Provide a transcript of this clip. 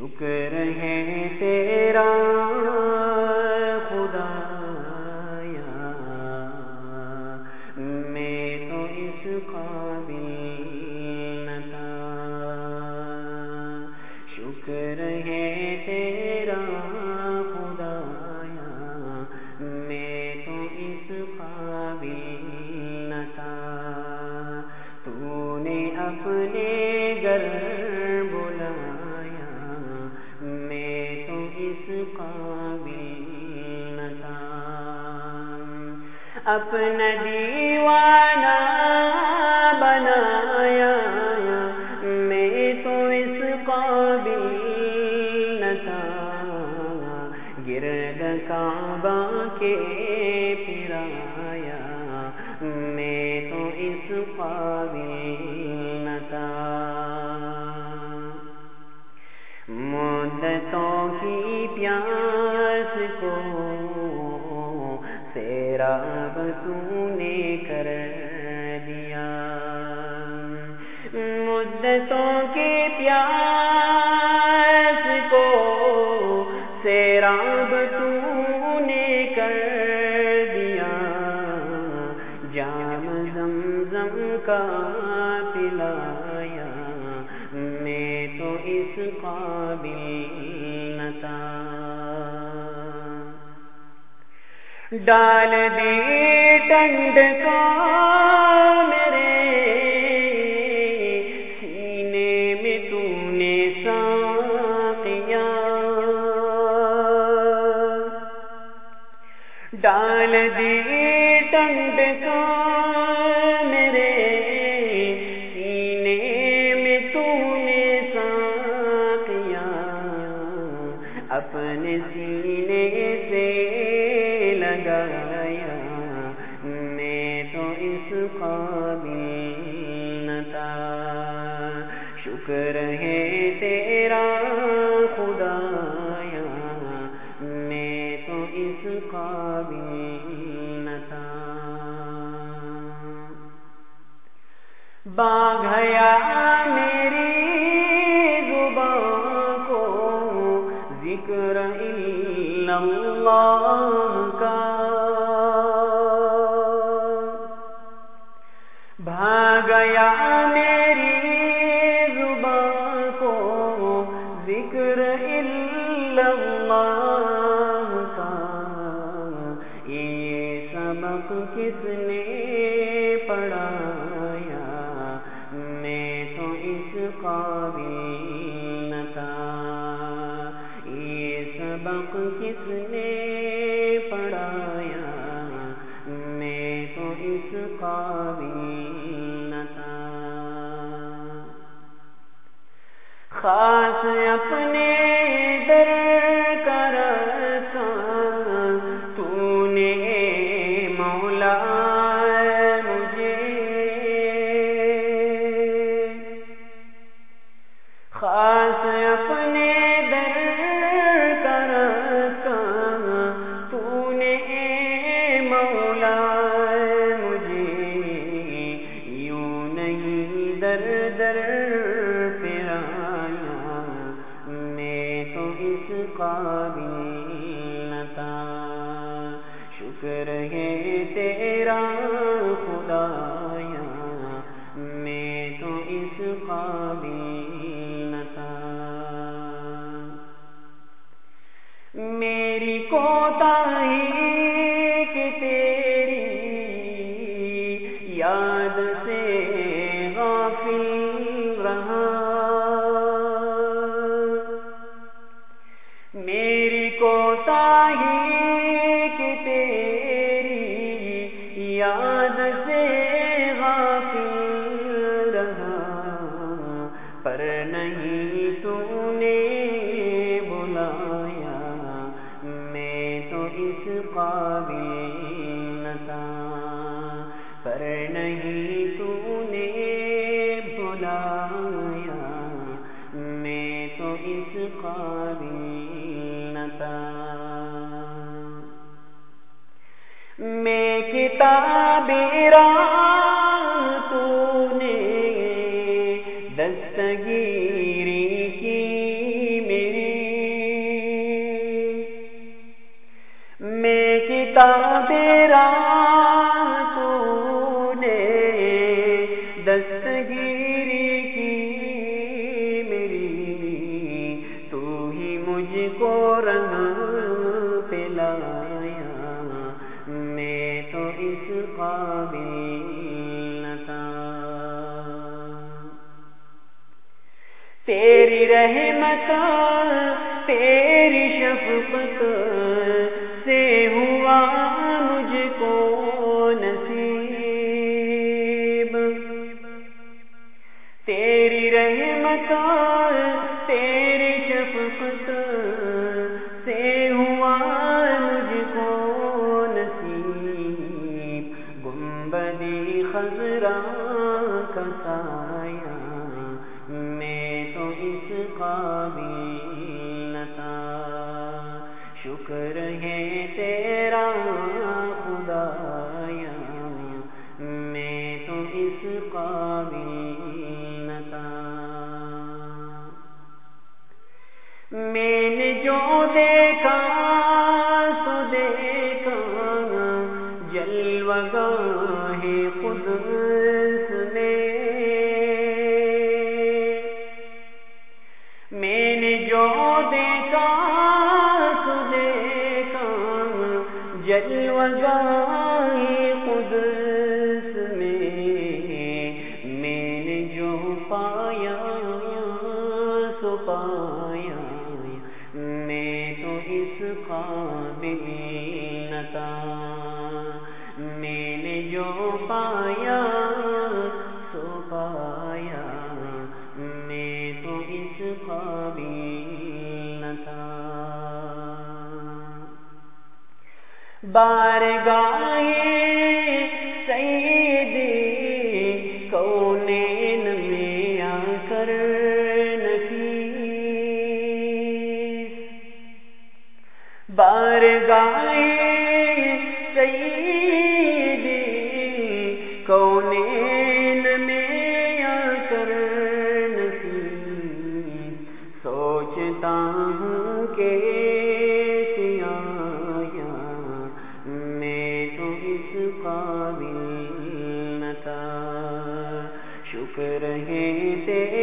شکر ہے تیرا خدا میں تو اس قابل نہ تھا شکر ہے تیرا اپنا دیوانہ بنایا۔ میں تو اس قابل نہ تھا۔ گرد کعبہ کے تو اس قابل ڈال دے ٹنڈ کا میرے سینے میں تو نے ساقیا ڈال دے ٹنڈ اپنے سینے سے کس نے پڑھایا؟ میں تو اس قابل نہ تھا۔ یہ سبق کس نے شکر ہے تیرا خدایا میں تو اس قابل تھا میری کوتا قابل تھا پر نہیں تو نے بلایا، میں تو اس قابل تھا۔ میں کتاب تو Sita ہے تیرا خدایا، میں تو اس قابل تھا میں نے جو دیکھا تو دیکھا جلوگاہ قدس میں میں نے جو پایا سو پایا میں تو اس قابل نتا میں بارگاہ شکر ہے سے